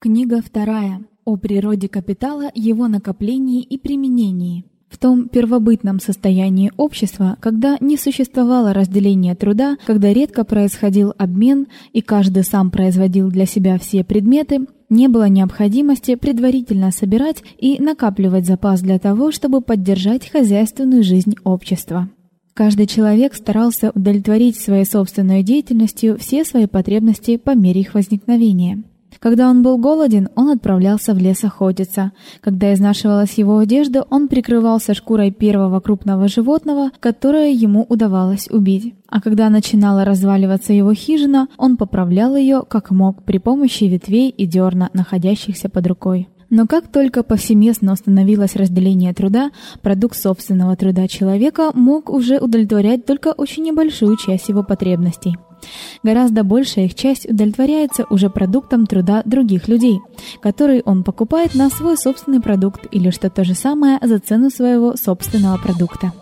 Книга вторая. О природе капитала, его накоплении и применении. В том первобытном состоянии общества, когда не существовало разделения труда, когда редко происходил обмен и каждый сам производил для себя все предметы, не было необходимости предварительно собирать и накапливать запас для того, чтобы поддержать хозяйственную жизнь общества. Каждый человек старался удовлетворить своей собственной деятельностью все свои потребности по мере их возникновения. Когда он был голоден, он отправлялся в лес охотиться. Когда изнашивалась его одежда, он прикрывался шкурой первого крупного животного, которое ему удавалось убить. А когда начинала разваливаться его хижина, он поправлял ее как мог при помощи ветвей и дерна, находящихся под рукой. Но как только повсеместно установилось разделение труда, продукт собственного труда человека мог уже удовлетворять только очень небольшую часть его потребностей. Гораздо большая их часть удовлетворяется уже продуктом труда других людей, который он покупает на свой собственный продукт или что то же самое за цену своего собственного продукта.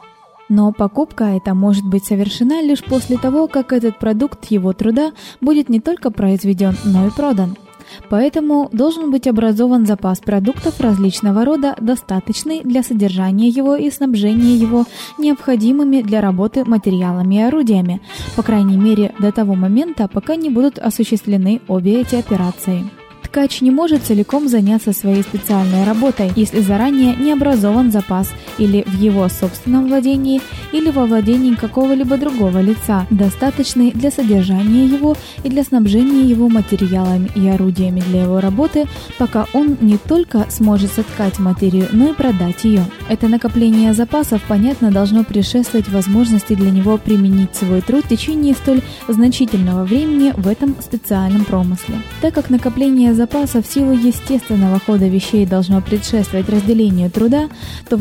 Но покупка эта может быть совершена лишь после того, как этот продукт его труда будет не только произведен, но и продан. Поэтому должен быть образован запас продуктов различного рода, достаточный для содержания его и снабжения его необходимыми для работы материалами и орудиями, по крайней мере, до того момента, пока не будут осуществлены обе эти операции. Ткач не может целиком заняться своей специальной работой, если заранее не образован запас или в его собственном владении, или во владении какого-либо другого лица, достаточный для содержания его и для снабжения его материалами и орудиями для его работы, пока он не только сможет соткать материю, но и продать ее. Это накопление запасов, понятно, должно предшествовать возможности для него применить свой труд в течение столь значительного времени в этом специальном промысле. Так как накопление запаса в силу естественного хода вещей должно предшествовать разделению труда, то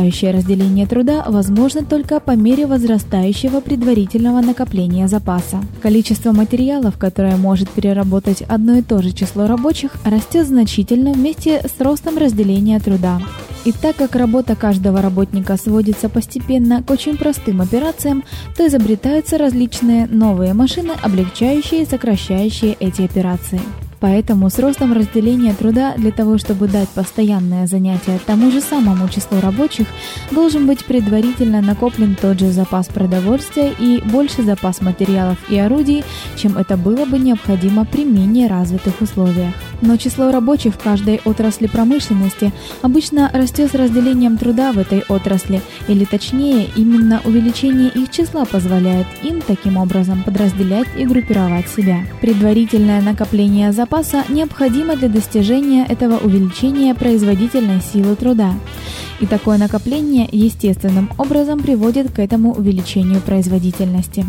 возрастающее разделение труда возможно только по мере возрастающего предварительного накопления запаса. Количество материалов, которое может переработать одно и то же число рабочих, растет значительно вместе с ростом разделения труда. И так как работа каждого работника сводится постепенно к очень простым операциям, то изобретаются различные новые машины, облегчающие и сокращающие эти операции. Поэтому с ростом разделения труда для того, чтобы дать постоянное занятие тому же самому числу рабочих, должен быть предварительно накоплен тот же запас продовольствия и больше запас материалов и орудий, чем это было бы необходимо при менее развитых условиях. Но число рабочих в каждой отрасли промышленности обычно растет с разделением труда в этой отрасли, или точнее, именно увеличение их числа позволяет им таким образом подразделять и группировать себя. Предварительное накопление запаса необходимо для достижения этого увеличения производительной силы труда. И такое накопление естественным образом приводит к этому увеличению производительности.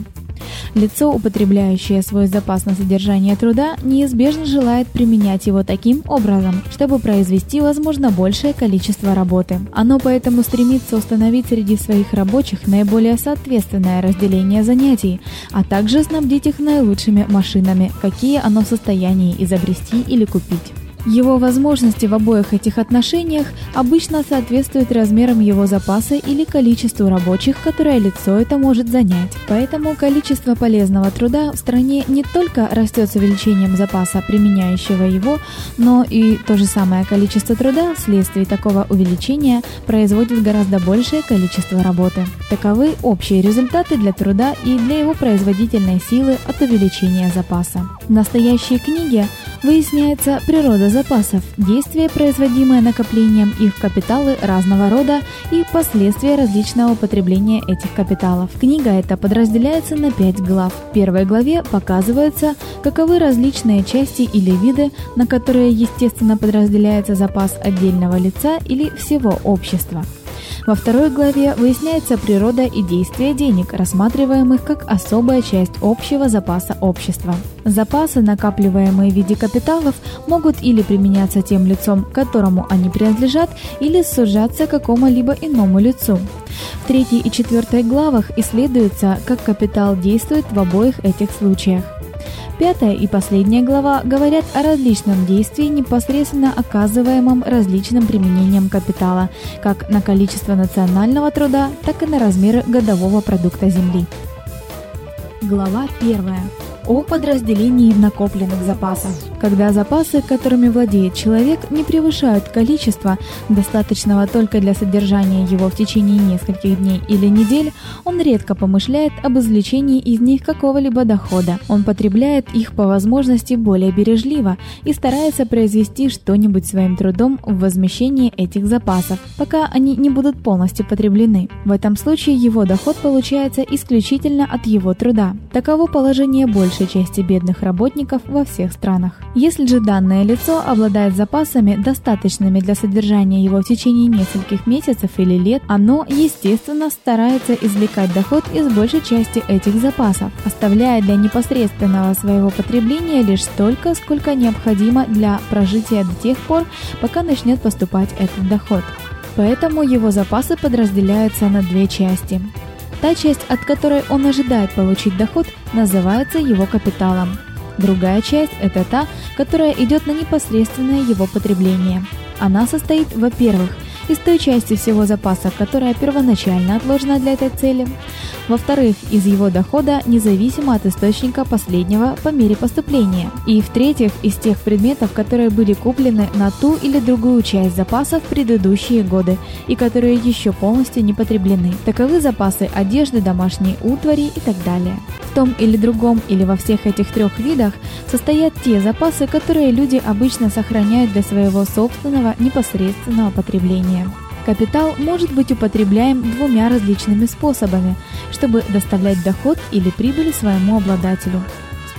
Лицо, употребляющее свой запас на содержание труда, неизбежно желает применять его таким образом, чтобы произвести, возможно, большее количество работы. Оно поэтому стремится установить среди своих рабочих наиболее соответственное разделение занятий, а также снабдить их наилучшими машинами, какие оно в состоянии изобрести или купить. Его возможности в обоих этих отношениях обычно соответствуют размерам его запаса или количеству рабочих, которое лицо это может занять. Поэтому количество полезного труда в стране не только растет с увеличением запаса, применяющего его, но и то же самое количество труда вследствие такого увеличения производит гораздо большее количество работы. Таковы общие результаты для труда и для его производительной силы от увеличения запаса. В настоящей книге выясняется природа запасов, действия, производимые накоплением их капиталы разного рода и последствия различного употребления этих капиталов. Книга эта подразделяется на пять глав. В первой главе показывается, каковы различные части или виды, на которые естественно подразделяется запас отдельного лица или всего общества. Во второй главе выясняется природа и действие денег, рассматриваемых как особая часть общего запаса общества. Запасы, накапливаемые в виде капиталов, могут или применяться тем лицом, которому они принадлежат, или сужаться какому-либо иному лицу. В третьей и четвертой главах исследуется, как капитал действует в обоих этих случаях. Пятая и последняя глава говорят о различном действии, непосредственно оказываемом различным применением капитала, как на количество национального труда, так и на размеры годового продукта земли. Глава 1. О подразделении накопленных запасов. Когда запасы, которыми владеет человек, не превышают количество, достаточного только для содержания его в течение нескольких дней или недель, он редко помышляет об извлечении из них какого-либо дохода. Он потребляет их по возможности более бережливо и старается произвести что-нибудь своим трудом в возмещении этих запасов, пока они не будут полностью потреблены. В этом случае его доход получается исключительно от его труда. Таково положение большей части бедных работников во всех странах. Если же данное лицо обладает запасами, достаточными для содержания его в течение нескольких месяцев или лет, оно, естественно, старается извлекать доход из большей части этих запасов, оставляя для непосредственного своего потребления лишь столько, сколько необходимо для прожития до тех пор, пока начнет поступать этот доход. Поэтому его запасы подразделяются на две части. Та часть, от которой он ожидает получить доход, называется его капиталом. Другая часть это та, которая идет на непосредственное его потребление. Она состоит, во-первых, из той части всего запаса, которая первоначально отложена для этой цели, во-вторых, из его дохода независимо от источника последнего по мере поступления, и в-третьих, из тех предметов, которые были куплены на ту или другую часть запасов в предыдущие годы и которые еще полностью не потреблены. Таковы запасы одежды, домашней утвари и так далее. В том или другом или во всех этих трех видах состоят те запасы, которые люди обычно сохраняют для своего собственного непосредственного потребления. Капитал может быть употребляем двумя различными способами, чтобы доставлять доход или прибыль своему обладателю.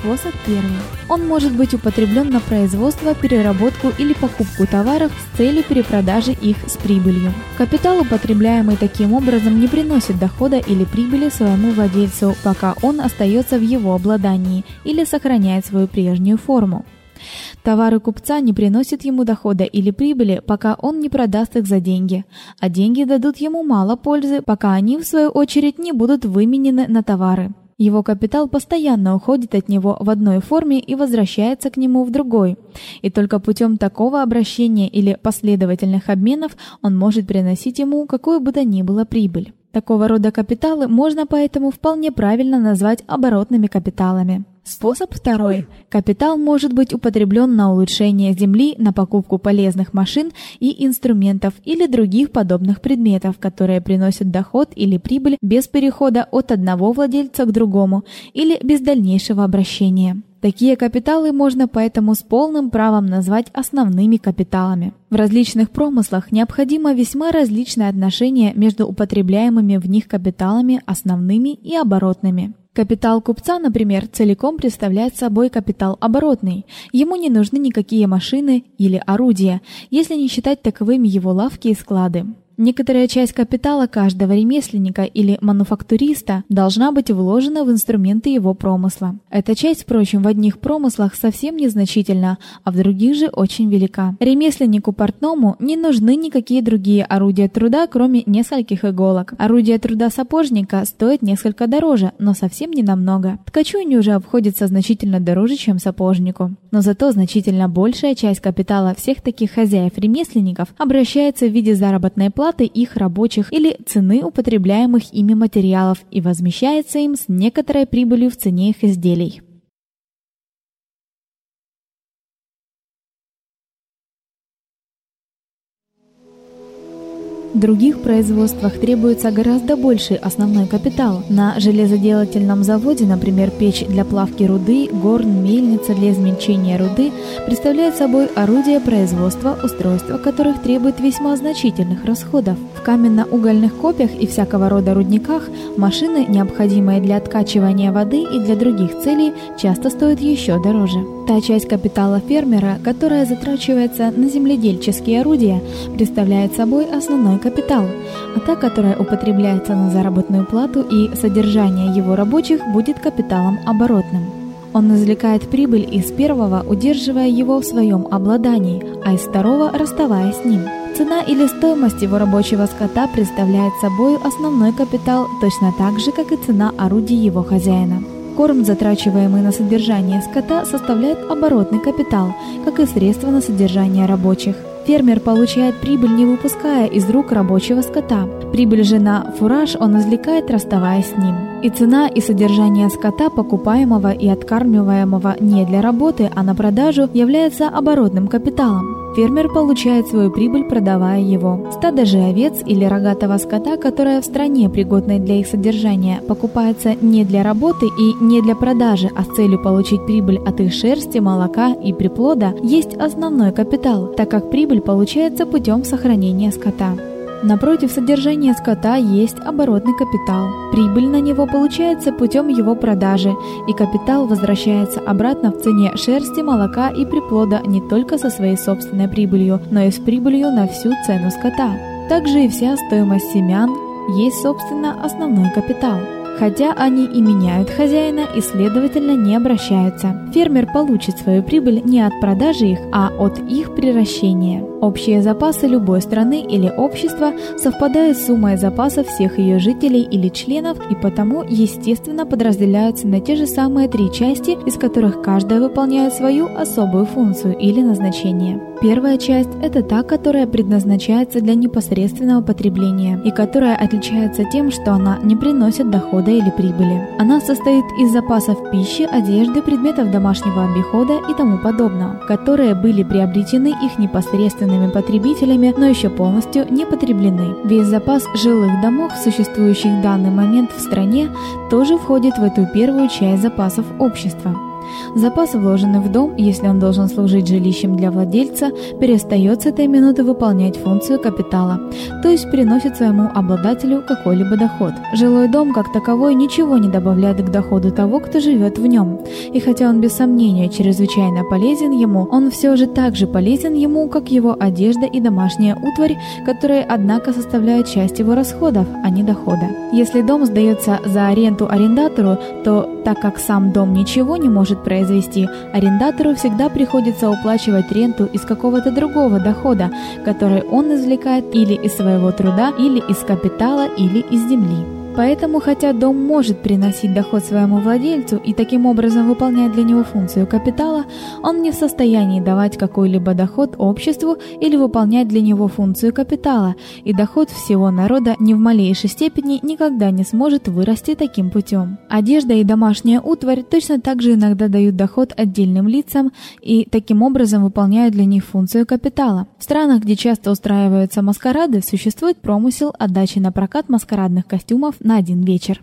Способ первый. Он может быть употреблен на производство, переработку или покупку товаров с целью перепродажи их с прибылью. Капитал, употребляемый таким образом, не приносит дохода или прибыли своему владельцу, пока он остается в его обладании или сохраняет свою прежнюю форму. Товары купца не приносят ему дохода или прибыли, пока он не продаст их за деньги, а деньги дадут ему мало пользы, пока они в свою очередь не будут выменены на товары. Его капитал постоянно уходит от него в одной форме и возвращается к нему в другой. И только путем такого обращения или последовательных обменов он может приносить ему какую бы то ни было прибыль. Такого рода капиталы можно поэтому вполне правильно назвать оборотными капиталами. Способ второй. Капитал может быть употреблен на улучшение земли, на покупку полезных машин и инструментов или других подобных предметов, которые приносят доход или прибыль без перехода от одного владельца к другому или без дальнейшего обращения. Такие капиталы можно поэтому с полным правом назвать основными капиталами. В различных промыслах необходимо весьма различное отношение между употребляемыми в них капиталами основными и оборотными. Капитал купца, например, целиком представляет собой капитал оборотный. Ему не нужны никакие машины или орудия, если не считать таковыми его лавки и склады. Некоторая часть капитала каждого ремесленника или мануфактуриста должна быть вложена в инструменты его промысла. Эта часть, впрочем, в одних промыслах совсем незначительна, а в других же очень велика. Ремесленнику портному не нужны никакие другие орудия труда, кроме нескольких иголок. Орудие труда сапожника стоит несколько дороже, но совсем не намного. Ткачу они уже обходятся значительно дороже, чем сапожнику. Но зато значительно большая часть капитала всех таких хозяев-ремесленников обращается в виде заработной платы оплаты их рабочих или цены употребляемых ими материалов и возмещается им с некоторой прибылью в цене их изделий. Других производствах требуется гораздо больший основной капитал. На железоделательном заводе, например, печь для плавки руды, горн, мельница для измельчения руды представляют собой орудия производства, устройства которых требует весьма значительных расходов. В каменно-угольных копьях и всякого рода рудниках машины, необходимые для откачивания воды и для других целей, часто стоят еще дороже. Та часть капитала фермера, которая затрачивается на земледельческие орудия, представляет собой основной капитал, а та, которая употребляется на заработную плату и содержание его рабочих, будет капиталом оборотным. Он извлекает прибыль из первого, удерживая его в своем обладании, а из второго расставаясь с ним. Цена или стоимость его рабочего скота представляет собой основной капитал точно так же, как и цена орудий его хозяина. Корм, затрачиваемый на содержание скота, составляет оборотный капитал, как и средства на содержание рабочих. Фермер получает прибыль, не выпуская из рук рабочего скота. Прибыль же на фураж он извлекает, расставаясь с ним. И цена и содержание скота, покупаемого и откармливаемого не для работы, а на продажу, является оборотным капиталом. Фермер получает свою прибыль, продавая его. Стадо же овец или рогатого скота, которое в стране, пригодной для их содержания, покупается не для работы и не для продажи, а с целью получить прибыль от их шерсти, молока и приплода, есть основной капитал, так как прибыль получается путем сохранения скота. Напротив содержания скота есть оборотный капитал. Прибыль на него получается путем его продажи, и капитал возвращается обратно в цене шерсти, молока и приплода не только со своей собственной прибылью, но и с прибылью на всю цену скота. Также и вся стоимость семян есть, собственно, основной капитал хотя они и меняют хозяина и, следовательно, не обращаются. Фермер получит свою прибыль не от продажи их, а от их приращения. Общие запасы любой страны или общества совпадают с суммой запасов всех ее жителей или членов и потому, естественно, подразделяются на те же самые три части, из которых каждая выполняет свою особую функцию или назначение. Первая часть – это та, которая предназначается для непосредственного потребления и которая отличается тем, что она не приносит дохода или прибыли. Она состоит из запасов пищи, одежды, предметов домашнего обихода и тому подобного, которые были приобретены их непосредственными потребителями, но еще полностью не потреблены. Весь запас жилых домов, существующих в данный момент в стране, тоже входит в эту первую часть запасов общества. Запас, вложенный в дом, если он должен служить жилищем для владельца, перестает с этой минуты выполнять функцию капитала, то есть приносит своему обладателю какой-либо доход. Жилой дом как таковой ничего не добавляет к доходу того, кто живет в нем. И хотя он без сомнения чрезвычайно полезен ему, он все же так же полезен ему, как его одежда и домашняя утварь, которые, однако, составляют часть его расходов, а не дохода. Если дом сдается за аренду арендатору, то так как сам дом ничего не может произвести, арендатору всегда приходится уплачивать ренту из какого-то другого дохода, который он извлекает или из своего труда, или из капитала, или из земли. Поэтому, хотя дом может приносить доход своему владельцу и таким образом выполнять для него функцию капитала, он не в состоянии давать какой-либо доход обществу или выполнять для него функцию капитала, и доход всего народа ни в малейшей степени никогда не сможет вырасти таким путем. Одежда и домашняя утварь точно так же иногда дают доход отдельным лицам и таким образом выполняют для них функцию капитала. В странах, где часто устраиваются маскарады, существует промысел отдачи на прокат маскарадных костюмов на один вечер.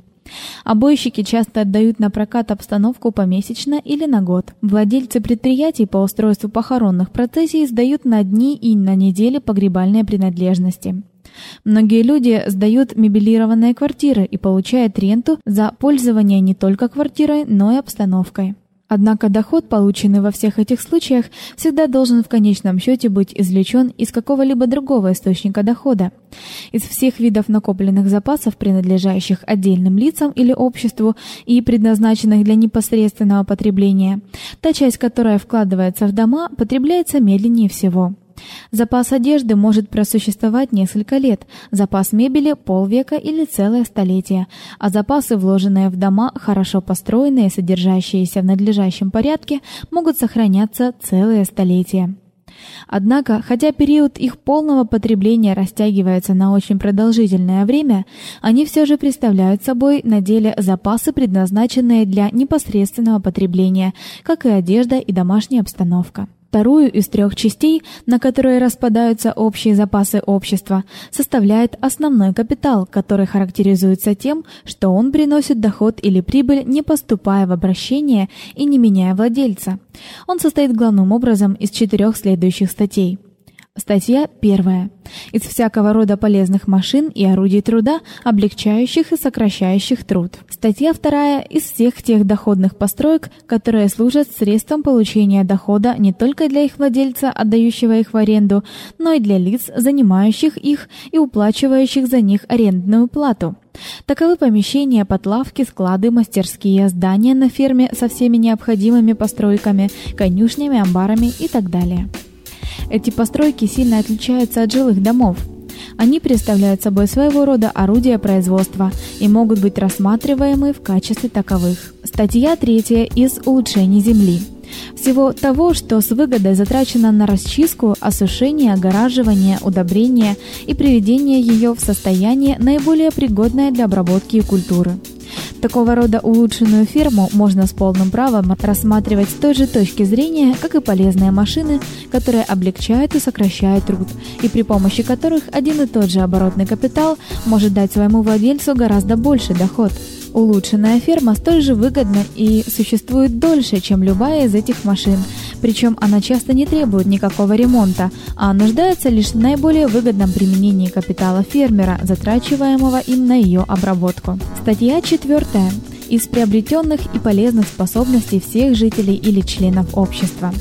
Обойщики часто отдают на прокат обстановку помесячно или на год. Владельцы предприятий по устройству похоронных процессий сдают на дни и на недели погребальные принадлежности. Многие люди сдают мебелированные квартиры и получают ренту за пользование не только квартирой, но и обстановкой. Однако доход, полученный во всех этих случаях, всегда должен в конечном счете быть извлечен из какого-либо другого источника дохода. Из всех видов накопленных запасов, принадлежащих отдельным лицам или обществу и предназначенных для непосредственного потребления, та часть, которая вкладывается в дома, потребляется медленнее всего. Запас одежды может просуществовать несколько лет, запас мебели полвека или целое столетие, а запасы, вложенные в дома, хорошо построенные, содержащиеся в надлежащем порядке, могут сохраняться целое столетие. Однако, хотя период их полного потребления растягивается на очень продолжительное время, они все же представляют собой на деле запасы, предназначенные для непосредственного потребления, как и одежда и домашняя обстановка. Вторую из трех частей, на которые распадаются общие запасы общества, составляет основной капитал, который характеризуется тем, что он приносит доход или прибыль, не поступая в обращение и не меняя владельца. Он состоит главным образом из четырех следующих статей: Статья 1. Из всякого рода полезных машин и орудий труда, облегчающих и сокращающих труд. Статья 2. Из всех тех доходных построек, которые служат средством получения дохода не только для их владельца, отдающего их в аренду, но и для лиц, занимающих их и уплачивающих за них арендную плату. Таковы помещения, подлавки, склады, мастерские, здания на ферме со всеми необходимыми постройками, конюшнями, амбарами и так далее. Эти постройки сильно отличаются от жилых домов. Они представляют собой своего рода орудия производства и могут быть рассматриваемы в качестве таковых. Статья 3 из улучшений земли. Всего того, что с выгодой затрачено на расчистку, осушение, огораживание, удобрение и приведение ее в состояние наиболее пригодное для обработки культуры. Такого рода улучшенную ферму можно с полным правом рассматривать с той же точки зрения, как и полезные машины, которые облегчают и сокращают труд, и при помощи которых один и тот же оборотный капитал может дать своему владельцу гораздо больше доход. Улучшенная ферма столь же выгодна и существует дольше, чем любая из этих машин, причем она часто не требует никакого ремонта, а нуждается лишь в наиболее выгодном применении капитала фермера, затрачиваемого им на ее обработку. Статья 4. Из приобретенных и полезных способностей всех жителей или членов общества.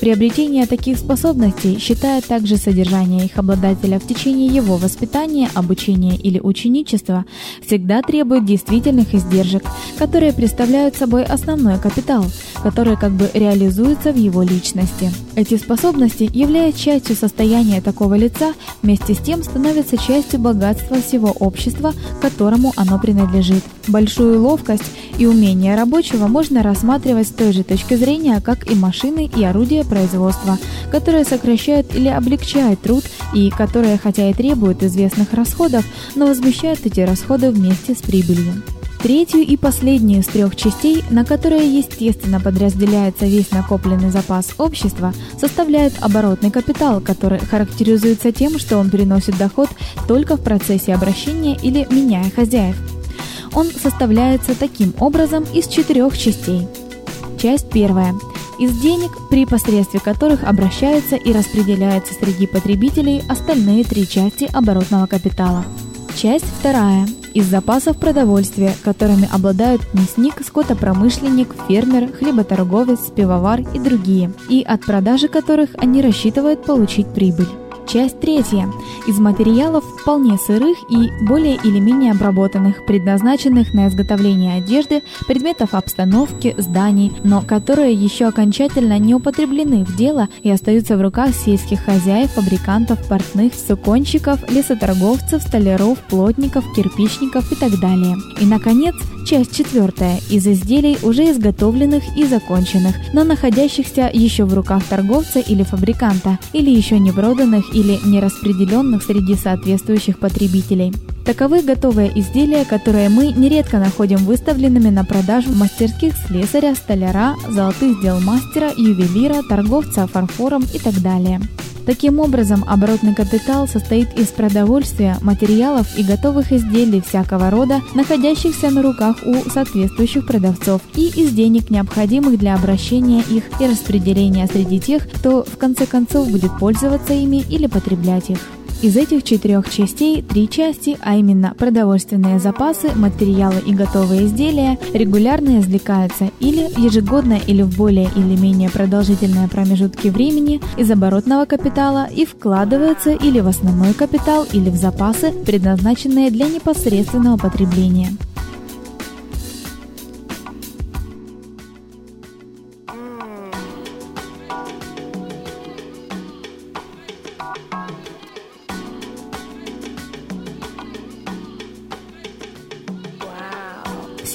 Приобретение таких способностей считает также содержание их обладателя в течение его воспитания, обучения или ученичества, всегда требует действительных издержек, которые представляют собой основной капитал, который как бы реализуется в его личности. Эти способности, являясь частью состояния такого лица, вместе с тем становятся частью богатства всего общества, которому оно принадлежит. Большую ловкость и умение рабочего можно рассматривать с той же точки зрения, как и машины и орудия производства, которые сокращают или облегчают труд и которые, хотя и требуют известных расходов, но возмещают эти расходы вместе с прибылью. Третью и последнюю из трех частей, на которые естественно подразделяется весь накопленный запас общества, составляет оборотный капитал, который характеризуется тем, что он приносит доход только в процессе обращения или меняя хозяев. Он составляется таким образом из четырех частей. Часть первая из денег, при посредстве которых обращаются и распределяются среди потребителей остальные три части оборотного капитала. Часть вторая из запасов продовольствия, которыми обладают мясник, скотопромышленник, фермер, хлеботорговец, пивовар и другие, и от продажи которых они рассчитывают получить прибыль. Часть третья. Из материалов вполне сырых и более или менее обработанных, предназначенных на изготовление одежды, предметов обстановки, зданий, но которые еще окончательно не употреблены в дело и остаются в руках сельских хозяев, фабрикантов, портных, суконщиков, лесоторговцев, столяров, плотников, кирпичников и так далее. И наконец, часть четвертая из изделий уже изготовленных и законченных, но находящихся еще в руках торговца или фабриканта, или еще не проданных или нераспределенных среди соответствующих потребителей. Таковы готовые изделия, которые мы нередко находим выставленными на продажу в мастерских слесаря, столяра, золотых дел мастера, ювелира, торговца фарфором и так далее. Таким образом, оборотный капитал состоит из продовольствия, материалов и готовых изделий всякого рода, находящихся на руках у соответствующих продавцов, и из денег, необходимых для обращения их и распределения среди тех, кто в конце концов будет пользоваться ими или потреблять их. Из этих четырех частей три части, а именно продовольственные запасы, материалы и готовые изделия, регулярно извлекаются или ежегодно или в более или менее продолжительные промежутки времени из оборотного капитала и вкладываются или в основной капитал, или в запасы, предназначенные для непосредственного потребления.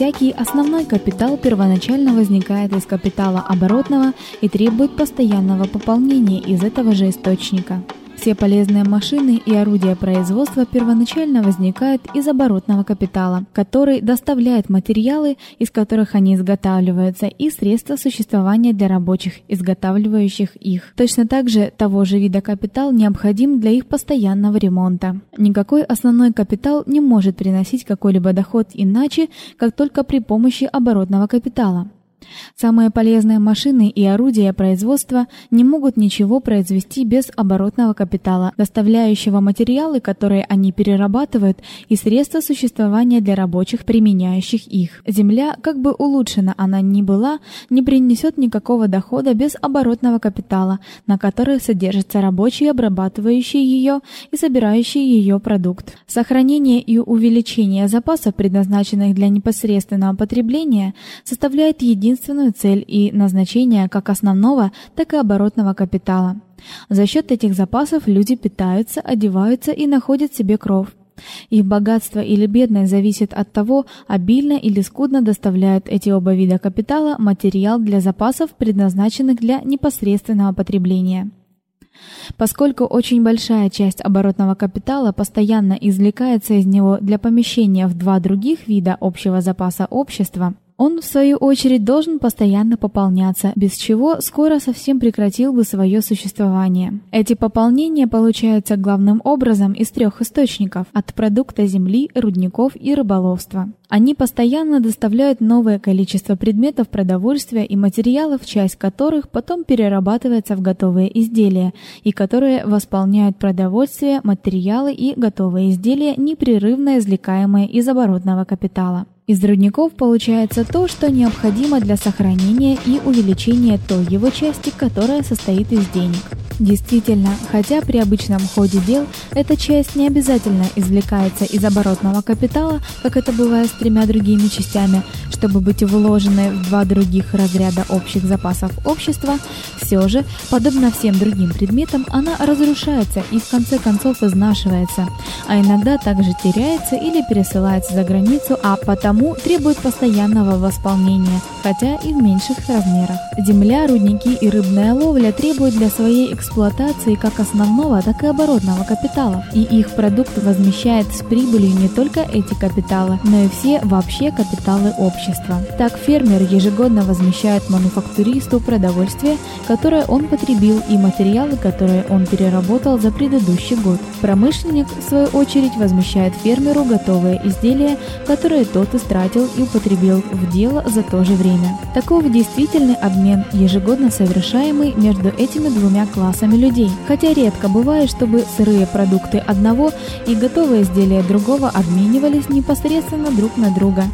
Всякий основной капитал первоначально возникает из капитала оборотного и требует постоянного пополнения из этого же источника. Все полезные машины и орудия производства первоначально возникают из оборотного капитала, который доставляет материалы, из которых они изготавливаются, и средства существования для рабочих, изготавливающих их. Точно так же того же вида капитал необходим для их постоянного ремонта. Никакой основной капитал не может приносить какой-либо доход иначе, как только при помощи оборотного капитала. Самые полезные машины и орудия производства не могут ничего произвести без оборотного капитала, доставляющего материалы, которые они перерабатывают, и средства существования для рабочих, применяющих их. Земля, как бы улучшена она ни была, не принесет никакого дохода без оборотного капитала, на который содержатся рабочие, обрабатывающие ее и собирающие ее продукт. Сохранение и увеличение запасов, предназначенных для непосредственного потребления, составляет единственное единственную цель и назначение как основного, так и оборотного капитала. За счет этих запасов люди питаются, одеваются и находят себе кров. Их богатство или бедность зависит от того, обильно или скудно доставляют эти оба вида капитала материал для запасов, предназначенных для непосредственного потребления. Поскольку очень большая часть оборотного капитала постоянно извлекается из него для помещения в два других вида общего запаса общества, он в свою очередь должен постоянно пополняться, без чего скоро совсем прекратил бы свое существование. Эти пополнения получаются главным образом из трех источников: от продукта земли, рудников и рыболовства. Они постоянно доставляют новое количество предметов продовольствия и материалов, часть которых потом перерабатывается в готовые изделия, и которые восполняют продовольствие, материалы и готовые изделия, непрерывно извлекаемые из оборотного капитала. Из рудников получается то, что необходимо для сохранения и увеличения той его части, которая состоит из денег. Действительно, хотя при обычном ходе дел эта часть не обязательно извлекается из оборотного капитала, как это бывает с тремя другими частями, чтобы быть вложенной в два других разряда общих запасов общества, все же, подобно всем другим предметам, она разрушается и в конце концов изнашивается, а иногда также теряется или пересылается за границу, а потому требует постоянного восполнения, хотя и в меньших размерах. Земля, рудники и рыбная ловля требуют для своей эксплуатации как основного, так и оборотного капитала, и их продукт возмещает с прибылью не только эти капиталы, но и все вообще капиталы общества. Так фермер ежегодно возмещает мануфактуристу продовольствие, которое он потребил, и материалы, которые он переработал за предыдущий год. Промышленник, в свою очередь, возмещает фермеру готовые изделия, которые тот истратил и употребил в дело за то же время. Таков действительный обмен, ежегодно совершаемый между этими двумя классами классами людей, хотя редко бывает, чтобы сырые продукты одного и готовые изделия другого обменивались непосредственно друг на друга.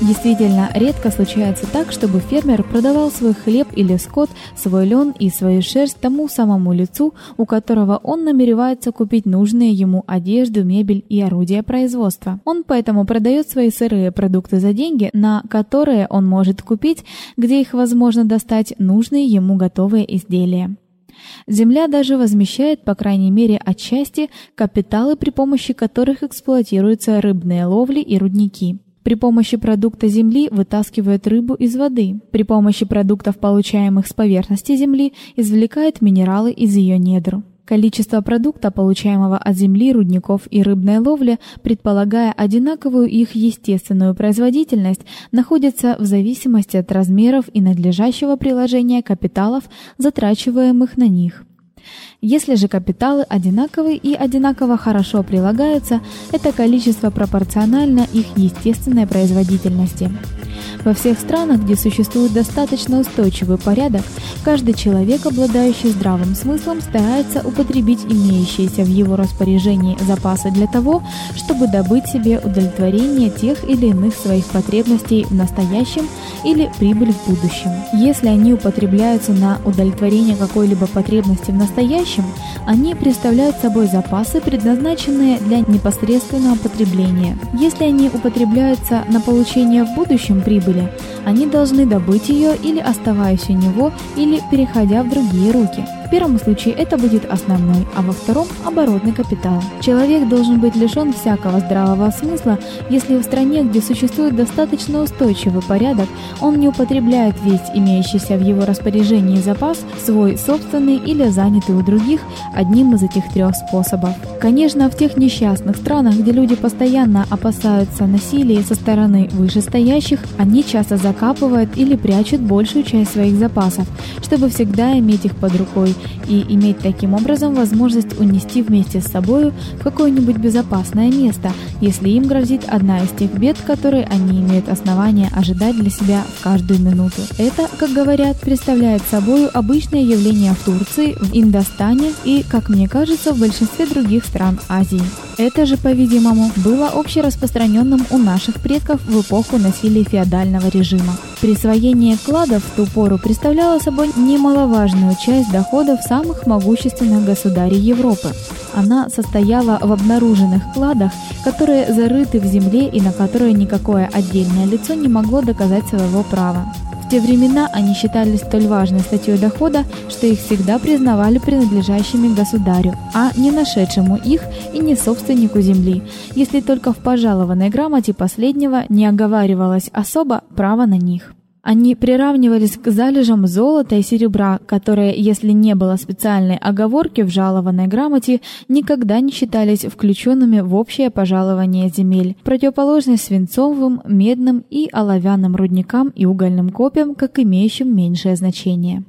Действительно, редко случается так, чтобы фермер продавал свой хлеб или скот, свой лен и свою шерсть тому самому лицу, у которого он намеревается купить нужные ему одежду, мебель и орудия производства. Он поэтому продает свои сырые продукты за деньги, на которые он может купить, где их возможно достать нужные ему готовые изделия. Земля даже возмещает, по крайней мере, отчасти капиталы, при помощи которых эксплуатируются рыбные ловли и рудники. При помощи продукта земли вытаскивают рыбу из воды. При помощи продуктов, получаемых с поверхности земли, извлекают минералы из ее недр. Количество продукта, получаемого от земли, рудников и рыбной ловли, предполагая одинаковую их естественную производительность, находится в зависимости от размеров и надлежащего приложения капиталов, затрачиваемых на них. Если же капиталы одинаковы и одинаково хорошо прилагаются, это количество пропорционально их естественной производительности. Во всех странах, где существует достаточно устойчивый порядок, каждый человек, обладающий здравым смыслом, старается употребить имеющиеся в его распоряжении запасы для того, чтобы добыть себе удовлетворение тех или иных своих потребностей в настоящем или прибыль в будущем. Если они употребляются на удовлетворение какой-либо потребности в настоящем, они представляют собой запасы, предназначенные для непосредственного потребления. Если они употребляются на получение в будущем прибыли, они должны добыть ее или оставаясь у него, или переходя в другие руки. В первом случае это будет основной, а во втором оборотный капитал. Человек должен быть лишен всякого здравого смысла, если в стране, где существует достаточно устойчивый порядок, он не употребляет весь имеющийся в его распоряжении запас, свой собственный или занятый у других, одним из этих трех способов. Конечно, в тех несчастных странах, где люди постоянно опасаются насилия со стороны вышестоящих, они часто закапывают или прячут большую часть своих запасов, чтобы всегда иметь их под рукой и иметь таким образом возможность унести вместе с собою в какое-нибудь безопасное место, если им грозит одна из тех бед, которые они имеют основания ожидать для себя в каждую минуту. Это, как говорят, представляет собой обычное явление в Турции, в Индостане и, как мне кажется, в большинстве других стран Азии. Это же, по-видимому, было общераспространенным у наших предков в эпоху насилия феодального режима. Присвоение кладов в ту пору представляло собой немаловажную часть доходов самых могущественных государей Европы. Она состояла в обнаруженных кладах, которые зарыты в земле и на которые никакое отдельное лицо не могло доказать своего права те времена они считались столь важной статьей дохода, что их всегда признавали принадлежащими государю, а не нашедшему их и не собственнику земли, если только в пожалованной грамоте последнего не оговаривалось особо право на них. Они приравнивались к залежам золота и серебра, которые, если не было специальной оговорки в жалованной грамоте, никогда не считались включенными в общее пожалование земель, противоположность свинцовым, медным и оловянным рудникам и угольным копьям, как имеющим меньшее значение.